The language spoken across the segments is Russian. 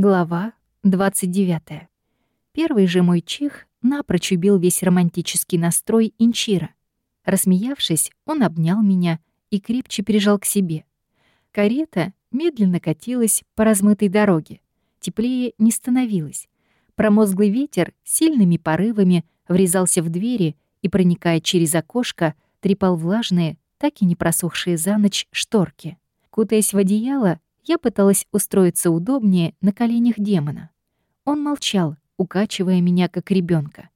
Глава 29. Первый же мой чих напрочь убил весь романтический настрой Инчира. Рассмеявшись, он обнял меня и крепче прижал к себе. Карета медленно катилась по размытой дороге. Теплее не становилось. Промозглый ветер сильными порывами врезался в двери и, проникая через окошко, трепал влажные, так и не просохшие за ночь шторки. Кутаясь в одеяло, я пыталась устроиться удобнее на коленях демона. Он молчал, укачивая меня как ребенка.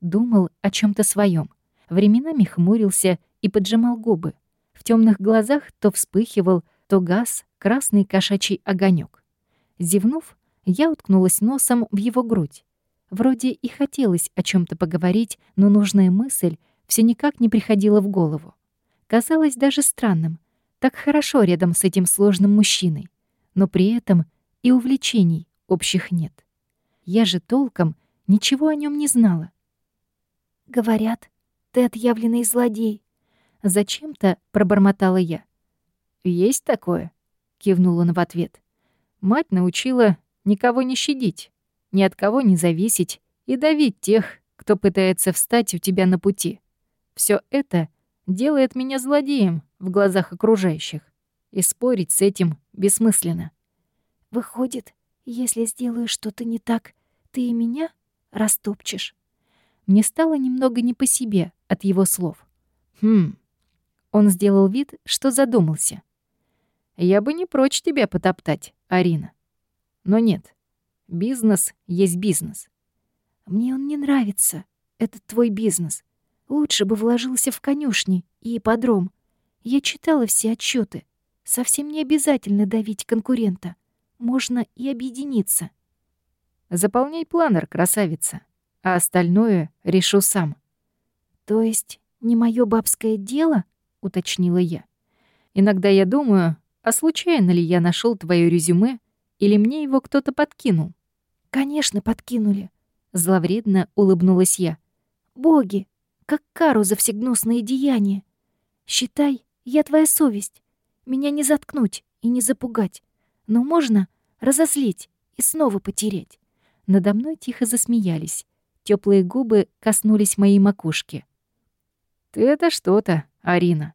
Думал о чем то своем. Временами хмурился и поджимал губы. В темных глазах то вспыхивал, то газ красный кошачий огонек. Зевнув, я уткнулась носом в его грудь. Вроде и хотелось о чем то поговорить, но нужная мысль все никак не приходила в голову. Казалось даже странным. Так хорошо рядом с этим сложным мужчиной но при этом и увлечений общих нет. Я же толком ничего о нем не знала. «Говорят, ты отъявленный злодей», — зачем-то пробормотала я. «Есть такое?» — кивнул он в ответ. «Мать научила никого не щадить, ни от кого не зависеть и давить тех, кто пытается встать у тебя на пути. Все это делает меня злодеем в глазах окружающих и спорить с этим бессмысленно. Выходит, если сделаю что-то не так, ты и меня растопчешь. Мне стало немного не по себе от его слов. Хм. Он сделал вид, что задумался. Я бы не прочь тебя потоптать, Арина. Но нет. Бизнес есть бизнес. Мне он не нравится, этот твой бизнес. Лучше бы вложился в конюшни и ипподром. Я читала все отчеты. Совсем не обязательно давить конкурента. Можно и объединиться. Заполняй планер, красавица, а остальное решу сам. То есть не мое бабское дело? уточнила я. Иногда я думаю, а случайно ли я нашел твое резюме или мне его кто-то подкинул? Конечно, подкинули. Зловредно улыбнулась я. Боги, как кару за все гнусные деяния. Считай, я твоя совесть. Меня не заткнуть и не запугать, но можно разозлить и снова потерять. Надо мной тихо засмеялись. Теплые губы коснулись моей макушки. «Ты это что-то, Арина.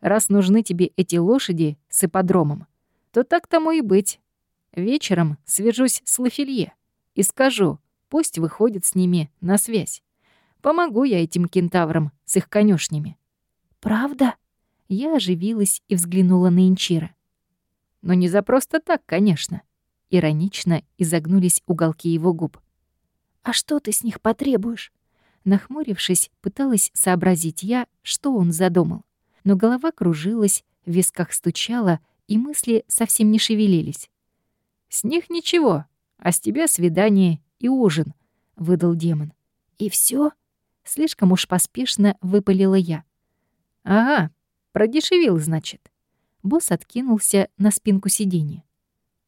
Раз нужны тебе эти лошади с ипподромом, то так тому и быть. Вечером свяжусь с Лафелье и скажу, пусть выходит с ними на связь. Помогу я этим кентаврам с их конюшнями». «Правда?» Я оживилась и взглянула на Инчира. Но не за просто так, конечно. Иронично изогнулись уголки его губ. «А что ты с них потребуешь?» Нахмурившись, пыталась сообразить я, что он задумал. Но голова кружилась, в висках стучала, и мысли совсем не шевелились. «С них ничего, а с тебя свидание и ужин», — выдал демон. «И все? Слишком уж поспешно выпалила я. «Ага, Продешевил, значит. Босс откинулся на спинку сиденья.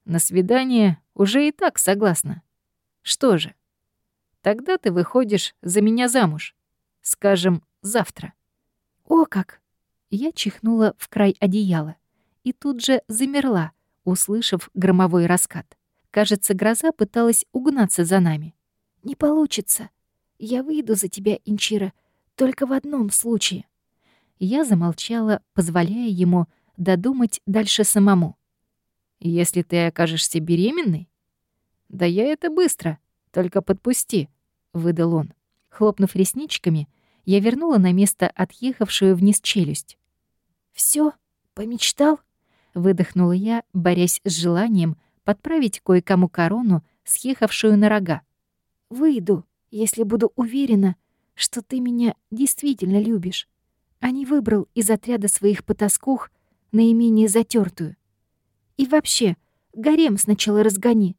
На свидание уже и так согласна. Что же? Тогда ты выходишь за меня замуж. Скажем, завтра. О как! Я чихнула в край одеяла и тут же замерла, услышав громовой раскат. Кажется, гроза пыталась угнаться за нами. «Не получится. Я выйду за тебя, Инчира, только в одном случае». Я замолчала, позволяя ему додумать дальше самому. «Если ты окажешься беременной?» «Да я это быстро, только подпусти», — выдал он. Хлопнув ресничками, я вернула на место отъехавшую вниз челюсть. Все, помечтал?» — выдохнула я, борясь с желанием подправить кое-кому корону, съехавшую на рога. «Выйду, если буду уверена, что ты меня действительно любишь а не выбрал из отряда своих потаскух наименее затертую. И вообще, гарем сначала разгони.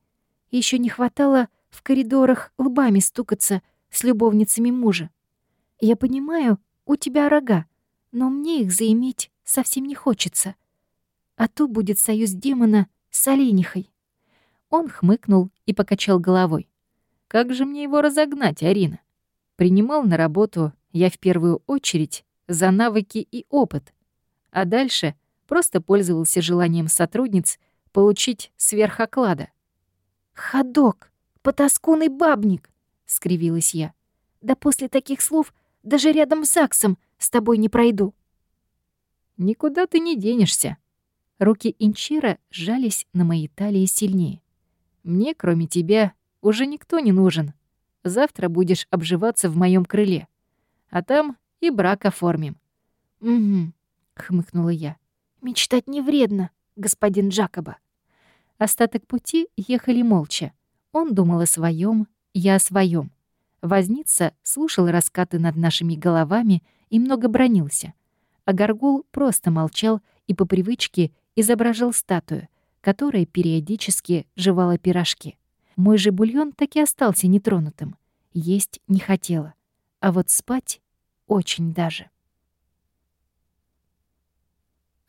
Еще не хватало в коридорах лбами стукаться с любовницами мужа. Я понимаю, у тебя рога, но мне их заиметь совсем не хочется. А то будет союз демона с оленихой. Он хмыкнул и покачал головой. «Как же мне его разогнать, Арина? Принимал на работу я в первую очередь за навыки и опыт, а дальше просто пользовался желанием сотрудниц получить сверхоклада. «Ходок! Потаскунный бабник!» — скривилась я. «Да после таких слов даже рядом с Аксом с тобой не пройду». «Никуда ты не денешься». Руки Инчира сжались на моей талии сильнее. «Мне, кроме тебя, уже никто не нужен. Завтра будешь обживаться в моем крыле. А там и брак оформим». «Угу», — хмыкнула я. «Мечтать не вредно, господин Джакоба». Остаток пути ехали молча. Он думал о своем, я о своем. Возница слушал раскаты над нашими головами и много бронился. А Горгул просто молчал и по привычке изображал статую, которая периодически жевала пирожки. Мой же бульон так и остался нетронутым. Есть не хотела. А вот спать очень даже.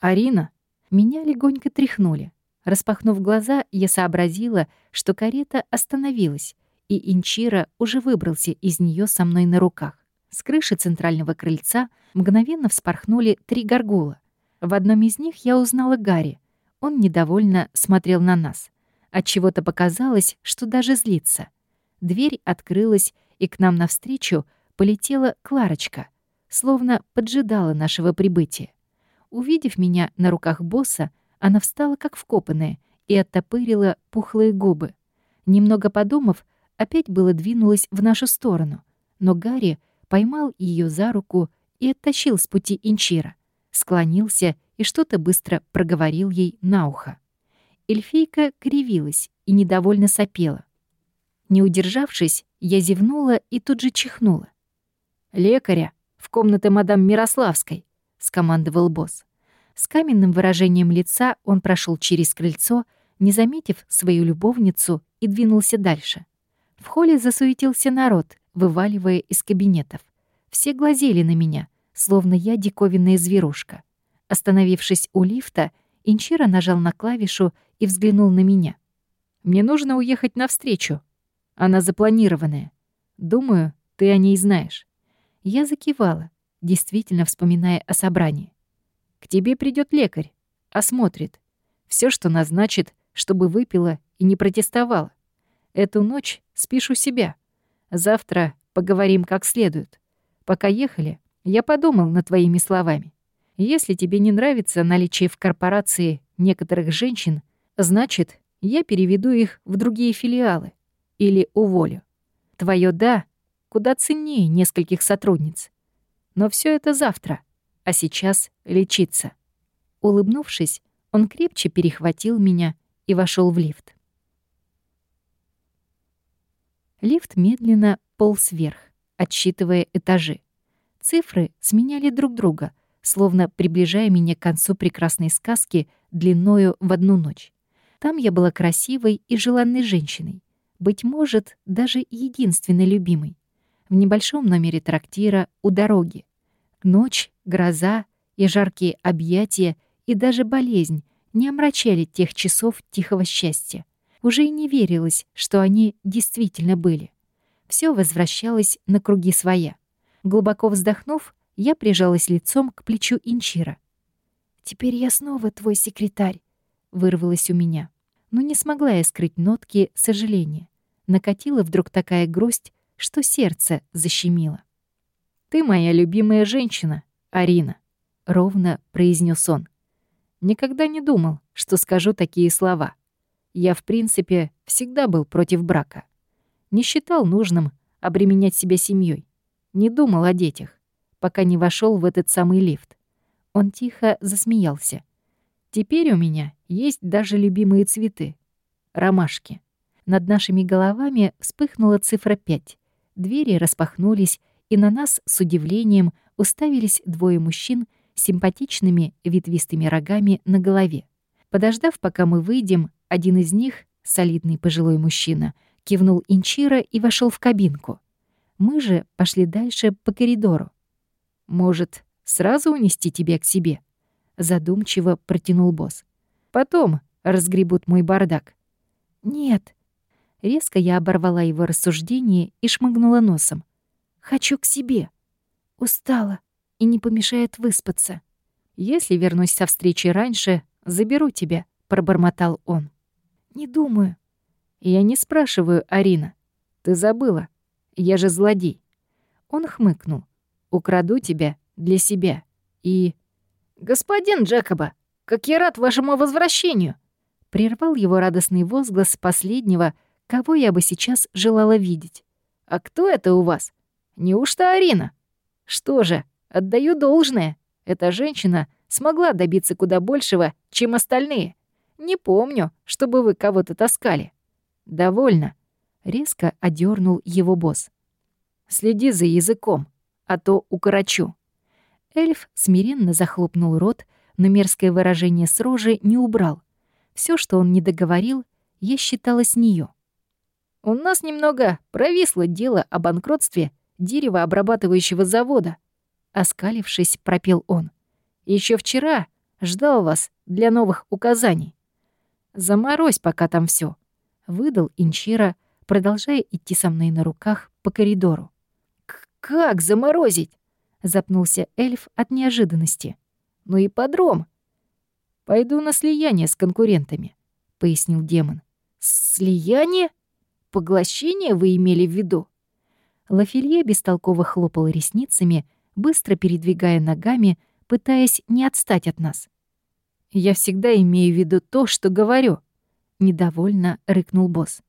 «Арина!» Меня легонько тряхнули. Распахнув глаза, я сообразила, что карета остановилась, и Инчира уже выбрался из нее со мной на руках. С крыши центрального крыльца мгновенно вспорхнули три горгула. В одном из них я узнала Гарри. Он недовольно смотрел на нас. От чего то показалось, что даже злится. Дверь открылась, и к нам навстречу полетела Кларочка, словно поджидала нашего прибытия. Увидев меня на руках босса, она встала как вкопанная и оттопырила пухлые губы. Немного подумав, опять было двинулась в нашу сторону, но Гарри поймал ее за руку и оттащил с пути Инчира, склонился и что-то быстро проговорил ей на ухо. Эльфийка кривилась и недовольно сопела. Не удержавшись, я зевнула и тут же чихнула. «Лекаря! В комнаты мадам Мирославской!» — скомандовал босс. С каменным выражением лица он прошел через крыльцо, не заметив свою любовницу, и двинулся дальше. В холле засуетился народ, вываливая из кабинетов. Все глазели на меня, словно я диковинная зверушка. Остановившись у лифта, Инчира нажал на клавишу и взглянул на меня. «Мне нужно уехать навстречу. Она запланированная. Думаю, ты о ней знаешь». Я закивала, действительно вспоминая о собрании. К тебе придет лекарь, осмотрит. Все, что назначит, чтобы выпила и не протестовала. Эту ночь спишь у себя. Завтра поговорим как следует. Пока ехали, я подумал над твоими словами. Если тебе не нравится наличие в корпорации некоторых женщин, значит, я переведу их в другие филиалы или уволю. Твое «да» куда ценнее нескольких сотрудниц. Но все это завтра а сейчас лечиться. Улыбнувшись, он крепче перехватил меня и вошел в лифт. Лифт медленно полз вверх, отсчитывая этажи. Цифры сменяли друг друга, словно приближая меня к концу прекрасной сказки длиною в одну ночь. Там я была красивой и желанной женщиной, быть может, даже единственной любимой. В небольшом номере трактира у дороги, Ночь, гроза и жаркие объятия и даже болезнь не омрачали тех часов тихого счастья. Уже и не верилось, что они действительно были. Все возвращалось на круги своя. Глубоко вздохнув, я прижалась лицом к плечу Инчира. «Теперь я снова твой секретарь», — вырвалось у меня. Но не смогла я скрыть нотки сожаления. Накатила вдруг такая грусть, что сердце защемило. «Ты моя любимая женщина, Арина», — ровно произнес он. «Никогда не думал, что скажу такие слова. Я, в принципе, всегда был против брака. Не считал нужным обременять себя семьей. Не думал о детях, пока не вошел в этот самый лифт. Он тихо засмеялся. Теперь у меня есть даже любимые цветы — ромашки. Над нашими головами вспыхнула цифра 5. Двери распахнулись, и на нас с удивлением уставились двое мужчин с симпатичными ветвистыми рогами на голове. Подождав, пока мы выйдем, один из них, солидный пожилой мужчина, кивнул Инчира и вошел в кабинку. Мы же пошли дальше по коридору. «Может, сразу унести тебя к себе?» Задумчиво протянул босс. «Потом разгребут мой бардак». «Нет». Резко я оборвала его рассуждение и шмыгнула носом. Хочу к себе. Устала и не помешает выспаться. Если вернусь со встречи раньше, заберу тебя, пробормотал он. Не думаю. «Я не спрашиваю, Арина. Ты забыла. Я же злодей». Он хмыкнул. «Украду тебя для себя. И...» «Господин Джекоба, как я рад вашему возвращению!» Прервал его радостный возглас последнего, кого я бы сейчас желала видеть. «А кто это у вас? Неужто Арина?» «Что же, отдаю должное. Эта женщина смогла добиться куда большего, чем остальные. Не помню, чтобы вы кого-то таскали». «Довольно», — резко одернул его босс. «Следи за языком, а то укорочу». Эльф смиренно захлопнул рот, но мерзкое выражение с рожи не убрал. Все, что он не договорил, я считала с нее. «У нас немного провисло дело о банкротстве деревообрабатывающего завода», оскалившись, пропел он. Еще вчера ждал вас для новых указаний. Заморозь пока там все, выдал Инчира, продолжая идти со мной на руках по коридору. «Как заморозить?» — запнулся эльф от неожиданности. «Ну и подром». «Пойду на слияние с конкурентами», — пояснил демон. «Слияние? Поглощение вы имели в виду?» Лафелье бестолково хлопал ресницами, быстро передвигая ногами, пытаясь не отстать от нас. «Я всегда имею в виду то, что говорю», — недовольно рыкнул босс.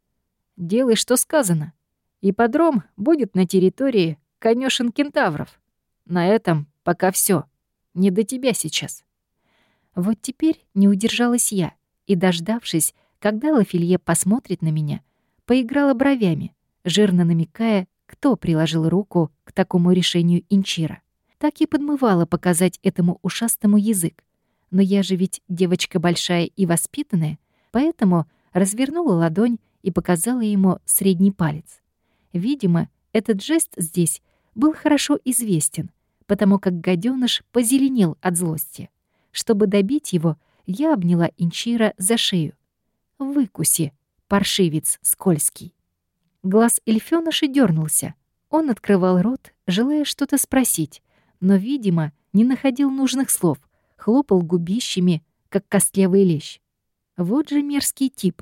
«Делай, что сказано. Ипподром будет на территории конюшен кентавров. На этом пока все. Не до тебя сейчас». Вот теперь не удержалась я и, дождавшись, когда Лафелье посмотрит на меня, поиграла бровями, жирно намекая, кто приложил руку к такому решению Инчира. Так и подмывала показать этому ушастому язык. Но я же ведь девочка большая и воспитанная, поэтому развернула ладонь и показала ему средний палец. Видимо, этот жест здесь был хорошо известен, потому как гаденыш позеленел от злости. Чтобы добить его, я обняла Инчира за шею. «Выкуси, паршивец скользкий». Глаз эльфёныша дернулся. Он открывал рот, желая что-то спросить, но, видимо, не находил нужных слов, хлопал губищами, как костлявый лещ. Вот же мерзкий тип.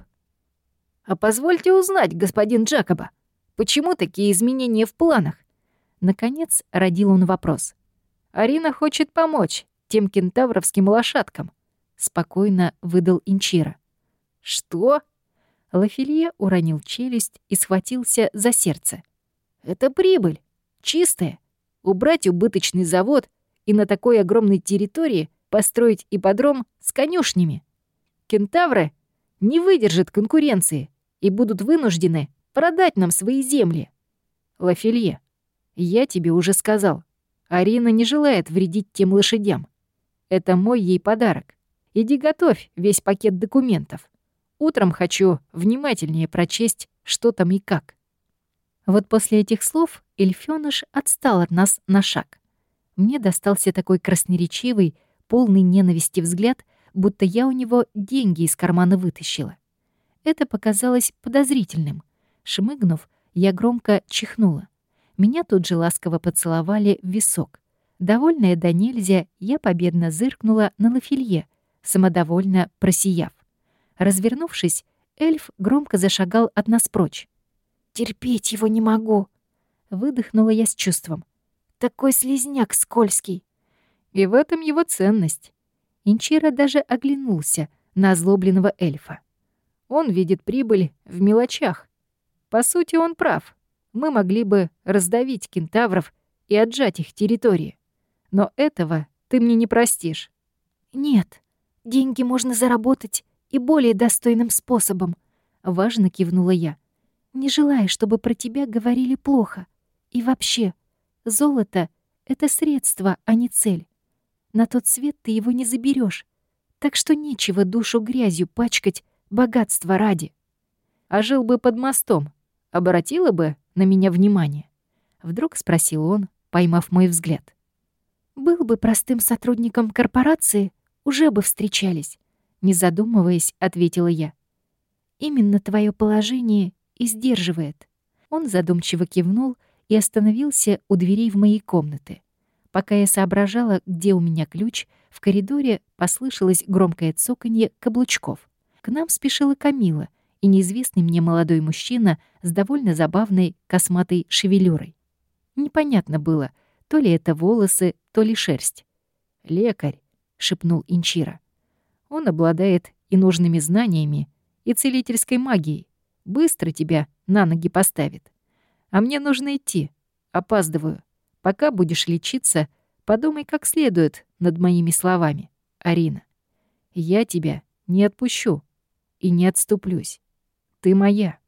«А позвольте узнать, господин Джакоба, почему такие изменения в планах?» Наконец родил он вопрос. «Арина хочет помочь тем кентавровским лошадкам», — спокойно выдал Инчира. «Что?» Лафелье уронил челюсть и схватился за сердце. «Это прибыль. Чистая. Убрать убыточный завод и на такой огромной территории построить ипподром с конюшнями. Кентавры не выдержат конкуренции и будут вынуждены продать нам свои земли. Лафелье, я тебе уже сказал, Арина не желает вредить тем лошадям. Это мой ей подарок. Иди готовь весь пакет документов. Утром хочу внимательнее прочесть, что там и как. Вот после этих слов эльфёныш отстал от нас на шаг. Мне достался такой красноречивый, полный ненависти взгляд, будто я у него деньги из кармана вытащила. Это показалось подозрительным. Шмыгнув, я громко чихнула. Меня тут же ласково поцеловали в висок. Довольная до нельзя, я победно зыркнула на Лафелье, самодовольно просияв. Развернувшись, эльф громко зашагал от нас прочь. «Терпеть его не могу!» — выдохнула я с чувством. «Такой слезняк скользкий!» И в этом его ценность. Инчира даже оглянулся на озлобленного эльфа. Он видит прибыль в мелочах. По сути, он прав. Мы могли бы раздавить кентавров и отжать их территории. Но этого ты мне не простишь. Нет, деньги можно заработать и более достойным способом», — важно кивнула я. «Не желая, чтобы про тебя говорили плохо. И вообще, золото — это средство, а не цель. На тот свет ты его не заберешь, так что нечего душу грязью пачкать богатство ради. А жил бы под мостом, обратила бы на меня внимание?» Вдруг спросил он, поймав мой взгляд. «Был бы простым сотрудником корпорации, уже бы встречались. Не задумываясь, ответила я. «Именно твое положение и сдерживает». Он задумчиво кивнул и остановился у дверей в моей комнаты. Пока я соображала, где у меня ключ, в коридоре послышалось громкое цоканье каблучков. К нам спешила Камила и неизвестный мне молодой мужчина с довольно забавной косматой шевелюрой. Непонятно было, то ли это волосы, то ли шерсть. «Лекарь», — шепнул Инчира. «Он обладает и нужными знаниями, и целительской магией. Быстро тебя на ноги поставит. А мне нужно идти. Опаздываю. Пока будешь лечиться, подумай как следует над моими словами, Арина. Я тебя не отпущу и не отступлюсь. Ты моя.